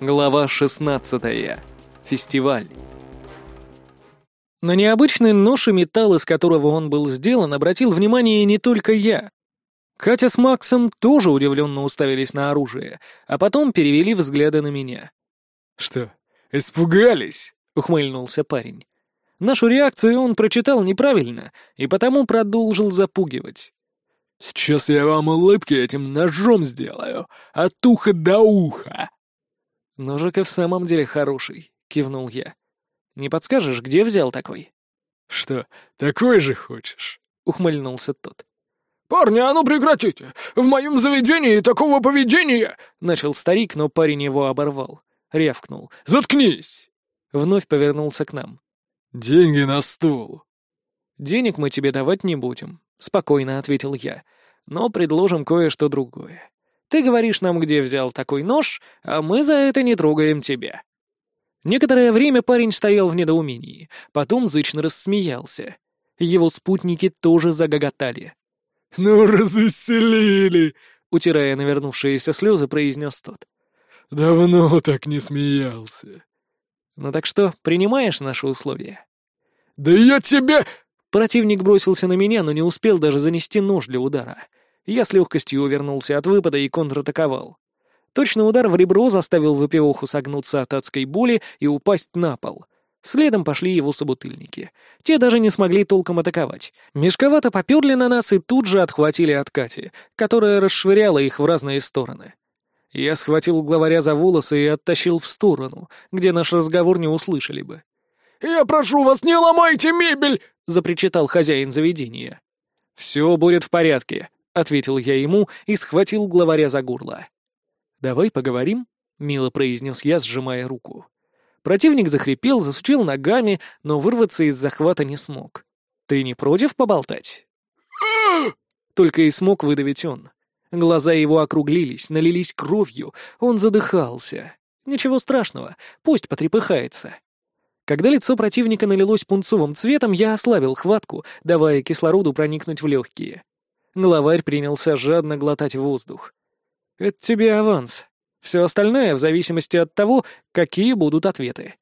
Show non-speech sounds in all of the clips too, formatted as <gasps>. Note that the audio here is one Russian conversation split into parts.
Глава 16. Фестиваль. На необычный нож и металл, из которого он был сделан, обратил внимание не только я. Катя с Максом тоже удивленно уставились на оружие, а потом перевели взгляды на меня. «Что, испугались?» — ухмыльнулся парень. Нашу реакцию он прочитал неправильно и потому продолжил запугивать. «Сейчас я вам улыбки этим ножом сделаю, от уха до уха!» «Ножик и в самом деле хороший», — кивнул я. «Не подскажешь, где взял такой?» «Что, такой же хочешь?» — ухмыльнулся тот. «Парни, а ну прекратите! В моем заведении такого поведения...» Начал старик, но парень его оборвал. Рявкнул. «Заткнись!» Вновь повернулся к нам. «Деньги на стол!» «Денег мы тебе давать не будем», — спокойно ответил я. «Но предложим кое-что другое. Ты говоришь нам, где взял такой нож, а мы за это не трогаем тебя». Некоторое время парень стоял в недоумении, потом зычно рассмеялся. Его спутники тоже загоготали. «Ну, развеселили!» — утирая навернувшиеся слезы, произнес тот. «Давно так не смеялся». «Ну так что, принимаешь наши условия?» «Да я тебе...» Противник бросился на меня, но не успел даже занести нож для удара. Я с легкостью увернулся от выпада и контратаковал. Точный удар в ребро заставил выпивоху согнуться от адской боли и упасть на пол. Следом пошли его собутыльники. Те даже не смогли толком атаковать. Мешковато поперли на нас и тут же отхватили от Кати, которая расшвыряла их в разные стороны. Я схватил главаря за волосы и оттащил в сторону, где наш разговор не услышали бы. «Я прошу вас, не ломайте мебель!» — запричитал хозяин заведения. «Все будет в порядке», — ответил я ему и схватил главаря за горло. «Давай поговорим», — мило произнес я, сжимая руку. Противник захрипел, засучил ногами, но вырваться из захвата не смог. «Ты не против поболтать?» <gasps> Только и смог выдавить он. Глаза его округлились, налились кровью, он задыхался. Ничего страшного, пусть потрепыхается. Когда лицо противника налилось пунцовым цветом, я ослабил хватку, давая кислороду проникнуть в легкие. Главарь принялся жадно глотать воздух. «Это тебе аванс. Все остальное в зависимости от того, какие будут ответы».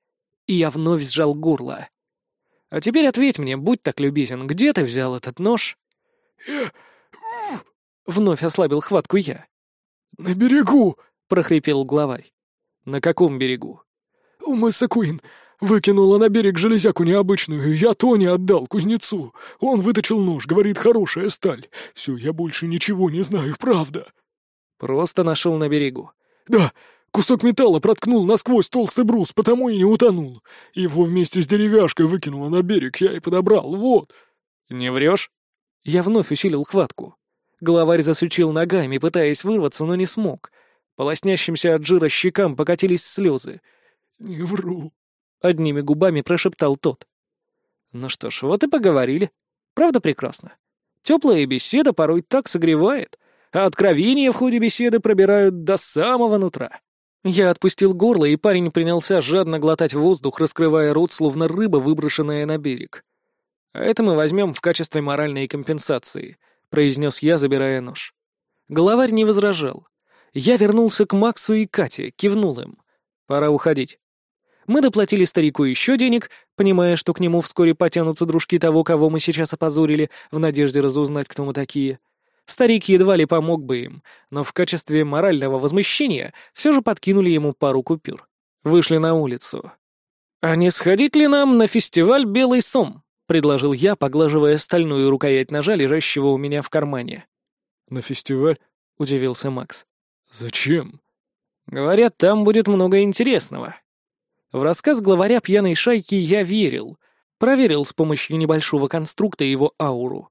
И я вновь сжал горло. «А теперь ответь мне, будь так любезен, где ты взял этот нож?» Вновь ослабил хватку я. «На берегу!» — прохрипел главарь. «На каком берегу?» «У мыса Куин. Выкинула на берег железяку необычную, я Тони отдал кузнецу. Он выточил нож, говорит, хорошая сталь. Все, я больше ничего не знаю, правда. Просто нашел на берегу. Да, кусок металла проткнул насквозь толстый брус, потому и не утонул. Его вместе с деревяшкой выкинула на берег, я и подобрал, вот. Не врешь? Я вновь усилил хватку. Главарь засучил ногами, пытаясь вырваться, но не смог. По лоснящимся от жира щекам покатились слезы. «Не вру», Одними губами прошептал тот. Ну что ж, вот и поговорили. Правда прекрасно? Теплая беседа порой так согревает, а откровения в ходе беседы пробирают до самого нутра. Я отпустил горло, и парень принялся жадно глотать воздух, раскрывая рот, словно рыба, выброшенная на берег. «А это мы возьмем в качестве моральной компенсации», — произнес я, забирая нож. Главарь не возражал. Я вернулся к Максу и Кате, кивнул им. «Пора уходить». Мы доплатили старику еще денег, понимая, что к нему вскоре потянутся дружки того, кого мы сейчас опозорили, в надежде разузнать, кто мы такие. Старик едва ли помог бы им, но в качестве морального возмещения все же подкинули ему пару купюр. Вышли на улицу. «А не сходить ли нам на фестиваль «Белый сом»?» — предложил я, поглаживая стальную рукоять ножа, лежащего у меня в кармане. «На фестиваль?» — удивился Макс. «Зачем?» «Говорят, там будет много интересного», в рассказ главаря пьяной шайки я верил. Проверил с помощью небольшого конструкта его ауру.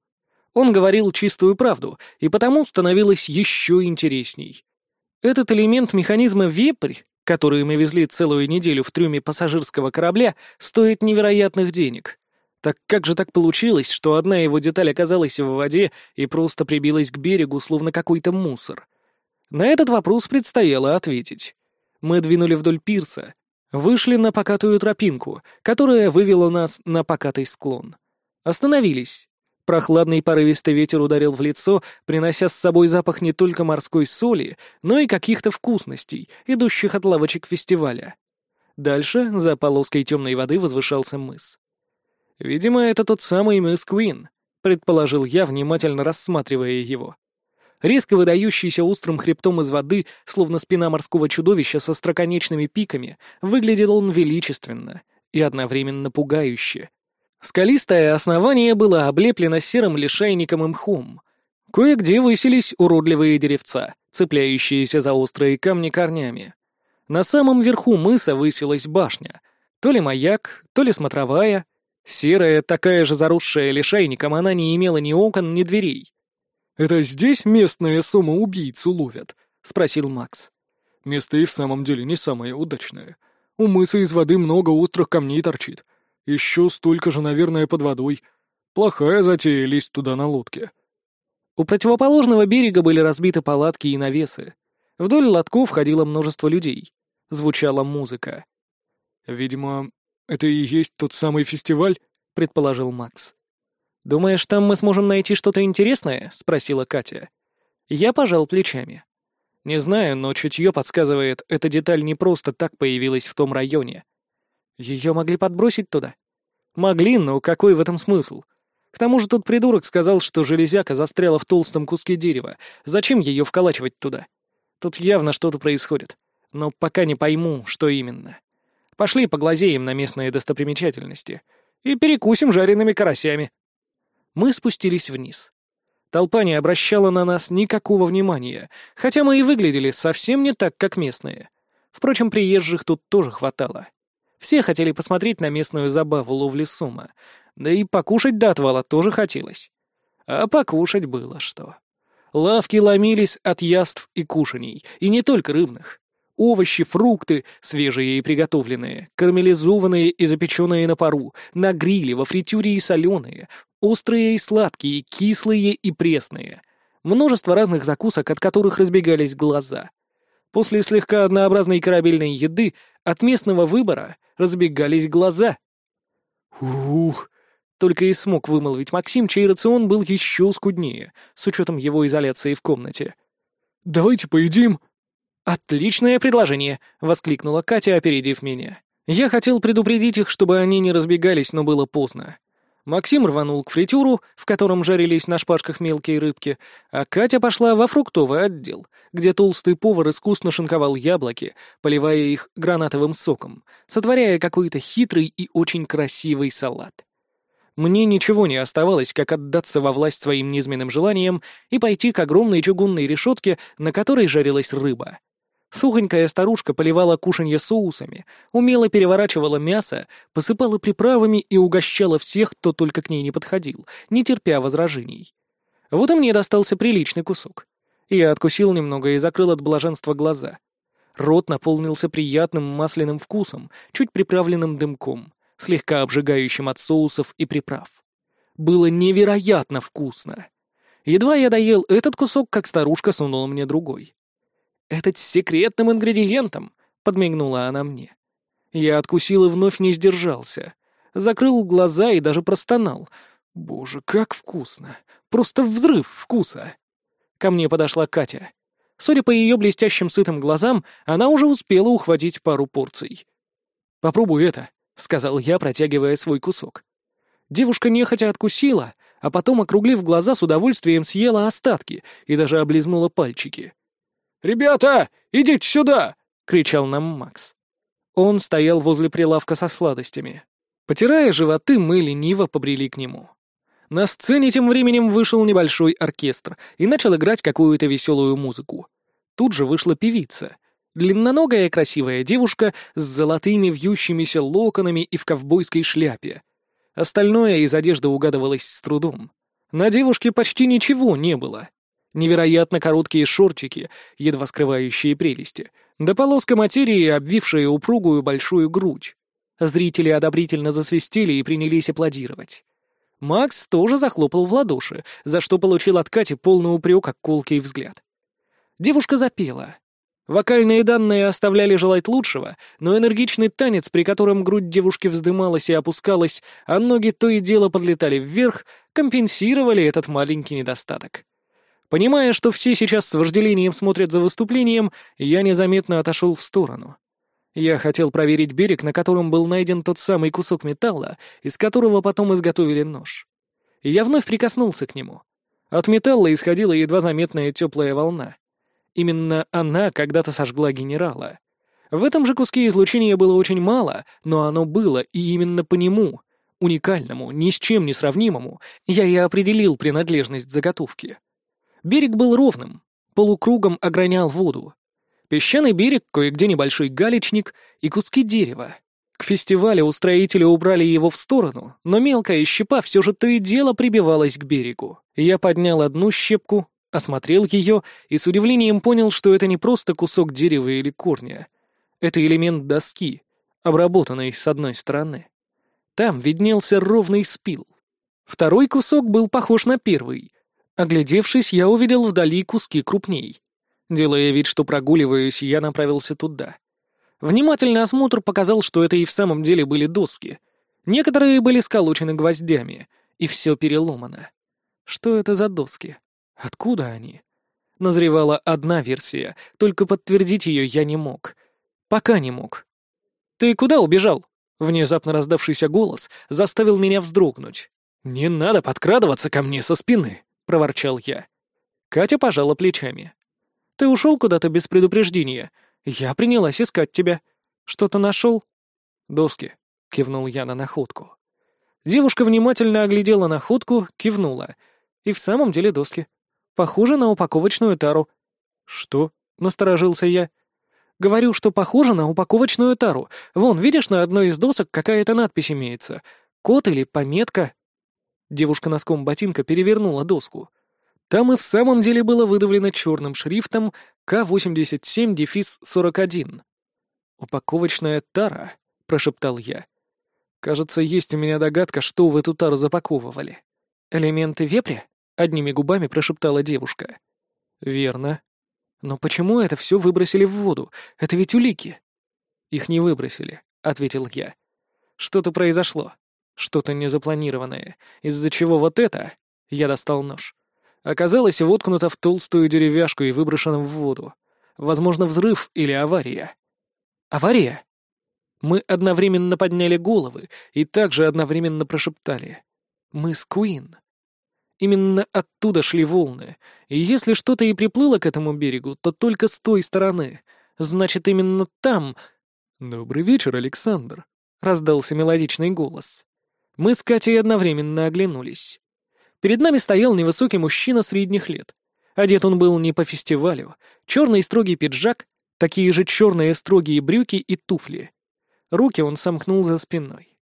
Он говорил чистую правду, и потому становилось еще интересней. Этот элемент механизма «Вепрь», который мы везли целую неделю в трюме пассажирского корабля, стоит невероятных денег. Так как же так получилось, что одна его деталь оказалась в воде и просто прибилась к берегу, словно какой-то мусор? На этот вопрос предстояло ответить. Мы двинули вдоль пирса, Вышли на покатую тропинку, которая вывела нас на покатый склон. Остановились. Прохладный порывистый ветер ударил в лицо, принося с собой запах не только морской соли, но и каких-то вкусностей, идущих от лавочек фестиваля. Дальше, за полоской темной воды, возвышался мыс. «Видимо, это тот самый мыс Куин», — предположил я, внимательно рассматривая его. Резко выдающийся острым хребтом из воды, словно спина морского чудовища со строконечными пиками, выглядел он величественно и одновременно пугающе. Скалистое основание было облеплено серым лишайником и мхом. Кое-где высились уродливые деревца, цепляющиеся за острые камни корнями. На самом верху мыса высилась башня. То ли маяк, то ли смотровая. Серая, такая же заросшая лишайником, она не имела ни окон, ни дверей. «Это здесь местные самоубийцу ловят?» — спросил Макс. «Место и в самом деле не самое удачное. У мыса из воды много острых камней торчит. Еще столько же, наверное, под водой. Плохая затея лезть туда на лодке. У противоположного берега были разбиты палатки и навесы. Вдоль лотков ходило множество людей. Звучала музыка. «Видимо, это и есть тот самый фестиваль?» — предположил Макс. «Думаешь, там мы сможем найти что-то интересное?» — спросила Катя. Я пожал плечами. Не знаю, но чутье подсказывает, эта деталь не просто так появилась в том районе. Ее могли подбросить туда? Могли, но какой в этом смысл? К тому же тот придурок сказал, что железяка застряла в толстом куске дерева. Зачем ее вколачивать туда? Тут явно что-то происходит. Но пока не пойму, что именно. Пошли поглазеем на местные достопримечательности. И перекусим жареными карасями. Мы спустились вниз. Толпа не обращала на нас никакого внимания, хотя мы и выглядели совсем не так, как местные. Впрочем, приезжих тут тоже хватало. Все хотели посмотреть на местную забаву ловли сума, да и покушать до отвала тоже хотелось. А покушать было что. Лавки ломились от яств и кушаний, и не только рыбных. Овощи, фрукты, свежие и приготовленные, карамелизованные и запеченные на пару, на гриле, во фритюре и соленые, острые и сладкие, кислые и пресные. Множество разных закусок, от которых разбегались глаза. После слегка однообразной корабельной еды от местного выбора разбегались глаза. «Ух!» — только и смог вымолвить Максим, чей рацион был еще скуднее, с учетом его изоляции в комнате. «Давайте поедим!» «Отличное предложение!» — воскликнула Катя, опередив меня. Я хотел предупредить их, чтобы они не разбегались, но было поздно. Максим рванул к фритюру, в котором жарились на шпажках мелкие рыбки, а Катя пошла во фруктовый отдел, где толстый повар искусно шинковал яблоки, поливая их гранатовым соком, сотворяя какой-то хитрый и очень красивый салат. Мне ничего не оставалось, как отдаться во власть своим низменным желаниям и пойти к огромной чугунной решетке, на которой жарилась рыба. Сухонькая старушка поливала кушанье соусами, умело переворачивала мясо, посыпала приправами и угощала всех, кто только к ней не подходил, не терпя возражений. Вот и мне достался приличный кусок. Я откусил немного и закрыл от блаженства глаза. Рот наполнился приятным масляным вкусом, чуть приправленным дымком, слегка обжигающим от соусов и приправ. Было невероятно вкусно. Едва я доел этот кусок, как старушка сунула мне другой. «Это с секретным ингредиентом», — подмигнула она мне. Я откусил и вновь не сдержался. Закрыл глаза и даже простонал. «Боже, как вкусно! Просто взрыв вкуса!» Ко мне подошла Катя. Судя по ее блестящим сытым глазам, она уже успела ухватить пару порций. «Попробуй это», — сказал я, протягивая свой кусок. Девушка нехотя откусила, а потом, округлив глаза, с удовольствием съела остатки и даже облизнула пальчики. «Ребята, идите сюда!» — кричал нам Макс. Он стоял возле прилавка со сладостями. Потирая животы, мы лениво побрели к нему. На сцене тем временем вышел небольшой оркестр и начал играть какую-то веселую музыку. Тут же вышла певица. Длинноногая красивая девушка с золотыми вьющимися локонами и в ковбойской шляпе. Остальное из одежды угадывалось с трудом. На девушке почти ничего не было. Невероятно короткие шортики, едва скрывающие прелести, да полоска материи, обвившая упругую большую грудь. Зрители одобрительно засвистели и принялись аплодировать. Макс тоже захлопал в ладоши, за что получил от Кати полный упрек, как колкий взгляд. Девушка запела. Вокальные данные оставляли желать лучшего, но энергичный танец, при котором грудь девушки вздымалась и опускалась, а ноги то и дело подлетали вверх, компенсировали этот маленький недостаток. Понимая, что все сейчас с вожделением смотрят за выступлением, я незаметно отошел в сторону. Я хотел проверить берег, на котором был найден тот самый кусок металла, из которого потом изготовили нож. Я вновь прикоснулся к нему. От металла исходила едва заметная теплая волна. Именно она когда-то сожгла генерала. В этом же куске излучения было очень мало, но оно было, и именно по нему, уникальному, ни с чем не сравнимому, я и определил принадлежность заготовки. Берег был ровным, полукругом огранял воду. Песчаный берег, кое-где небольшой галечник и куски дерева. К фестивалю устроители убрали его в сторону, но мелкая щепа все же то и дело прибивалась к берегу. Я поднял одну щепку, осмотрел ее и с удивлением понял, что это не просто кусок дерева или корня. Это элемент доски, обработанный с одной стороны. Там виднелся ровный спил. Второй кусок был похож на первый, Оглядевшись, я увидел вдали куски крупней. Делая вид, что прогуливаюсь, я направился туда. Внимательный осмотр показал, что это и в самом деле были доски. Некоторые были сколочены гвоздями, и все переломано. Что это за доски? Откуда они? Назревала одна версия, только подтвердить ее я не мог. Пока не мог. «Ты куда убежал?» Внезапно раздавшийся голос заставил меня вздрогнуть. «Не надо подкрадываться ко мне со спины!» — проворчал я. Катя пожала плечами. «Ты ушел куда-то без предупреждения. Я принялась искать тебя. Что-то нашел?» «Доски», — кивнул я на находку. Девушка внимательно оглядела находку, кивнула. И в самом деле доски. Похоже на упаковочную тару. «Что?» — насторожился я. «Говорю, что похоже на упаковочную тару. Вон, видишь, на одной из досок какая-то надпись имеется. Код или пометка?» Девушка носком ботинка перевернула доску. Там и в самом деле было выдавлено черным шрифтом К-87-41. «Упаковочная тара», — прошептал я. «Кажется, есть у меня догадка, что в эту тару запаковывали». «Элементы вепря?» — одними губами прошептала девушка. «Верно. Но почему это все выбросили в воду? Это ведь улики». «Их не выбросили», — ответил я. «Что-то произошло. Что-то незапланированное, из-за чего вот это, я достал нож, оказалось воткнуто в толстую деревяшку и выброшено в воду. Возможно, взрыв или авария. Авария? Мы одновременно подняли головы и также одновременно прошептали. Мы с Куин. Именно оттуда шли волны, и если что-то и приплыло к этому берегу, то только с той стороны. Значит, именно там... «Добрый вечер, Александр», — раздался мелодичный голос. Мы с Катей одновременно оглянулись. Перед нами стоял невысокий мужчина средних лет. Одет он был не по фестивалю. Черный строгий пиджак, такие же черные строгие брюки и туфли. Руки он сомкнул за спиной.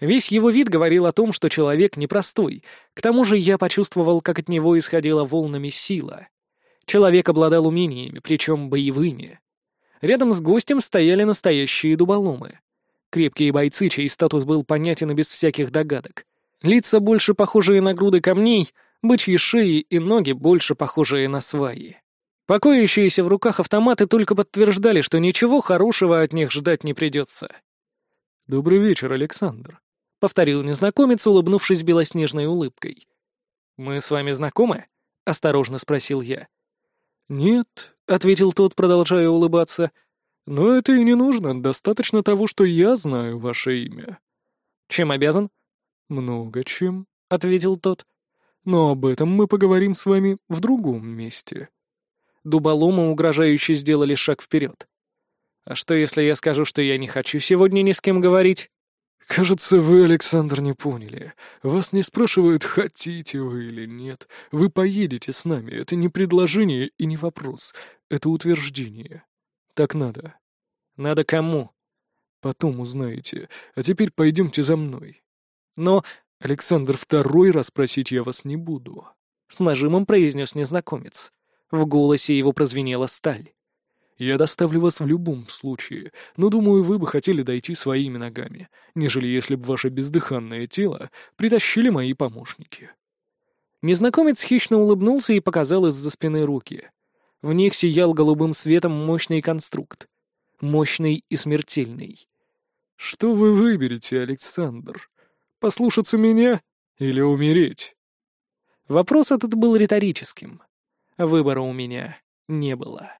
Весь его вид говорил о том, что человек непростой. К тому же я почувствовал, как от него исходила волнами сила. Человек обладал умениями, причем боевыми. Рядом с гостем стояли настоящие дуболомы. Крепкие бойцы, чей статус был понятен и без всяких догадок. Лица больше похожие на груды камней, бычьи шеи и ноги больше похожие на сваи. Покоящиеся в руках автоматы только подтверждали, что ничего хорошего от них ждать не придется. «Добрый вечер, Александр», — повторил незнакомец, улыбнувшись белоснежной улыбкой. «Мы с вами знакомы?» — осторожно спросил я. «Нет», — ответил тот, продолжая улыбаться, — «Но это и не нужно, достаточно того, что я знаю ваше имя». «Чем обязан?» «Много чем», — ответил тот. «Но об этом мы поговорим с вами в другом месте». Дуболомы угрожающе сделали шаг вперед. «А что, если я скажу, что я не хочу сегодня ни с кем говорить?» «Кажется, вы, Александр, не поняли. Вас не спрашивают, хотите вы или нет. Вы поедете с нами. Это не предложение и не вопрос. Это утверждение. Так надо. Надо кому? Потом узнаете. А теперь пойдемте за мной. Но Александр второй раз просить я вас не буду. С нажимом произнес незнакомец. В голосе его прозвенела сталь. Я доставлю вас в любом случае, но, думаю, вы бы хотели дойти своими ногами, нежели если бы ваше бездыханное тело притащили мои помощники». Незнакомец хищно улыбнулся и показал из-за спины руки. В них сиял голубым светом мощный конструкт. Мощный и смертельный. «Что вы выберете, Александр? Послушаться меня или умереть?» Вопрос этот был риторическим. Выбора у меня не было.